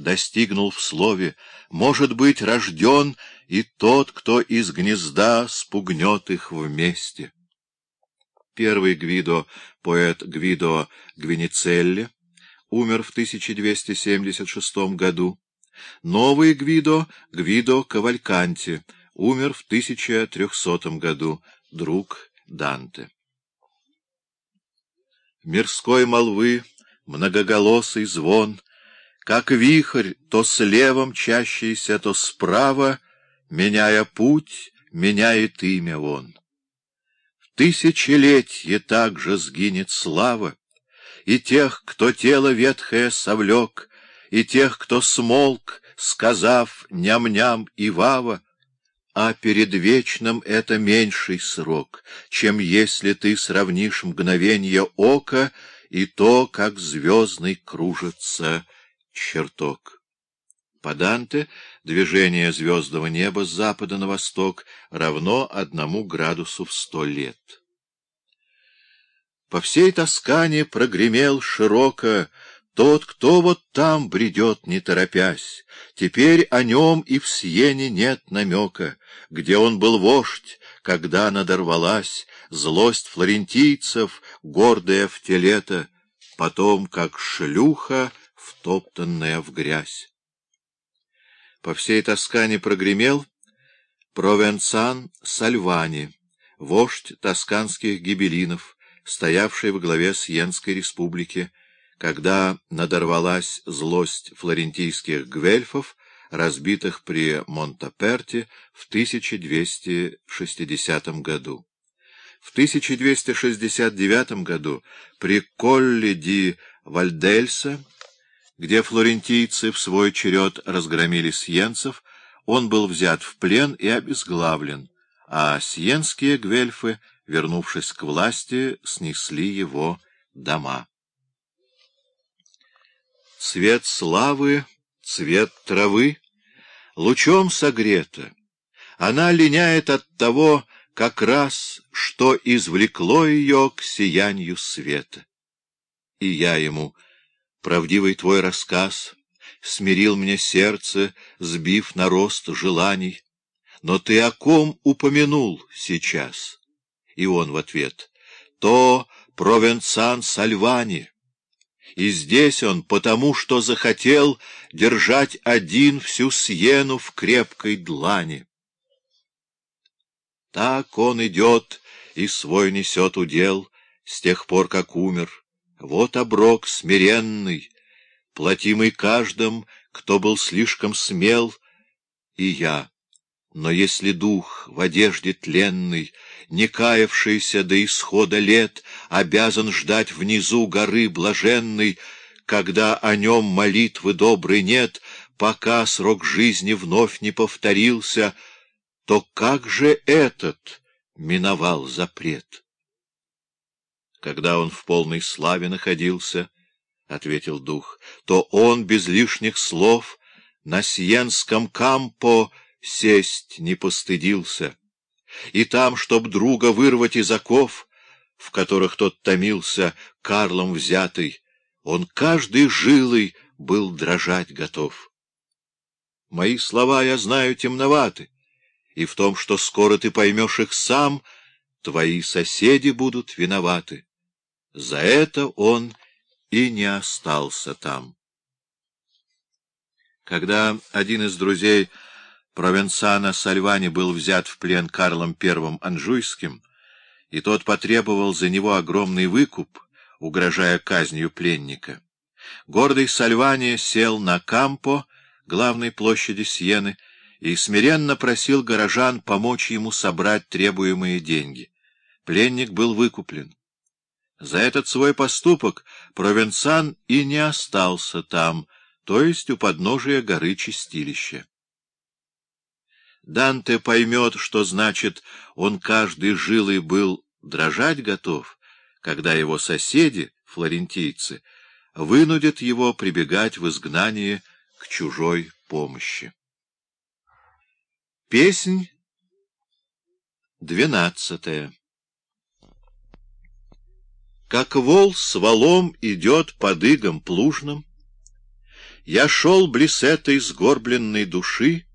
достигнул в слове, может быть рожден и тот, кто из гнезда спугнет их вместе. Первый Гвидо, поэт Гвидо Гвиницелли, умер в 1276 году. Новый Гвидо, Гвидо Кавальканти, умер в 1300 году, друг Данте. Мирской молвы, многоголосый звон, Как вихрь, то слева мчащийся, то справа, Меняя путь, меняет имя он. В тысячелетье также сгинет слава, И тех, кто тело ветхое совлек, И тех, кто смолк, сказав ням-ням и вава, а перед вечным это меньший срок, чем если ты сравнишь мгновенье ока и то, как звездный кружится чертог. По Данте движение звездного неба с запада на восток равно одному градусу в сто лет. По всей Тоскане прогремел широко тот, кто вот там бредет, не торопясь, теперь о нем и в Сиене нет намека, где он был вождь, когда надорвалась злость флорентийцев, гордая в телето, потом, как шлюха, втоптанная в грязь. По всей Тоскане прогремел Провенцан Сальвани, вождь тосканских гибелинов, стоявший во главе Сиенской республики, когда надорвалась злость флорентийских гвельфов, разбитых при Монтаперте в 1260 году. В 1269 году при Колле ди Вальдельса, где флорентийцы в свой черед разгромили сиенцев, он был взят в плен и обезглавлен, а сиенские гвельфы, вернувшись к власти, снесли его дома. Цвет славы, цвет травы, лучом согрета. Она линяет от того, как раз, что извлекло ее к сиянию света. И я ему, правдивый твой рассказ, смирил мне сердце, сбив на рост желаний. Но ты о ком упомянул сейчас? И он в ответ, то Провенцан Сальвани. И здесь он потому, что захотел держать один всю Сьену в крепкой длани. Так он идет и свой несет удел с тех пор, как умер. Вот оброк смиренный, платимый каждым, кто был слишком смел, и я. Но если дух в одежде тленной, не каявшийся до исхода лет, обязан ждать внизу горы блаженной, когда о нем молитвы доброй нет, пока срок жизни вновь не повторился, то как же этот миновал запрет? Когда он в полной славе находился, — ответил дух, — то он без лишних слов на Сиенском кампо сесть не постыдился. И там, чтоб друга вырвать из оков, в которых тот томился, Карлом взятый, он каждый жилой был дрожать готов. Мои слова, я знаю, темноваты, и в том, что скоро ты поймешь их сам, твои соседи будут виноваты. За это он и не остался там. Когда один из друзей Провенцано Сальвани был взят в плен Карлом I Анжуйским, и тот потребовал за него огромный выкуп, угрожая казнью пленника. Гордый Сальвани сел на Кампо, главной площади Сиены, и смиренно просил горожан помочь ему собрать требуемые деньги. Пленник был выкуплен. За этот свой поступок Провенцан и не остался там, то есть у подножия горы Чистилища. Данте поймет, что значит он каждый жилой был дрожать готов, когда его соседи, флорентийцы, вынудят его прибегать в изгнании к чужой помощи. Песнь двенадцатая Как вол с валом идет под игом плужным, Я шел близ этой сгорбленной души,